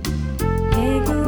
平行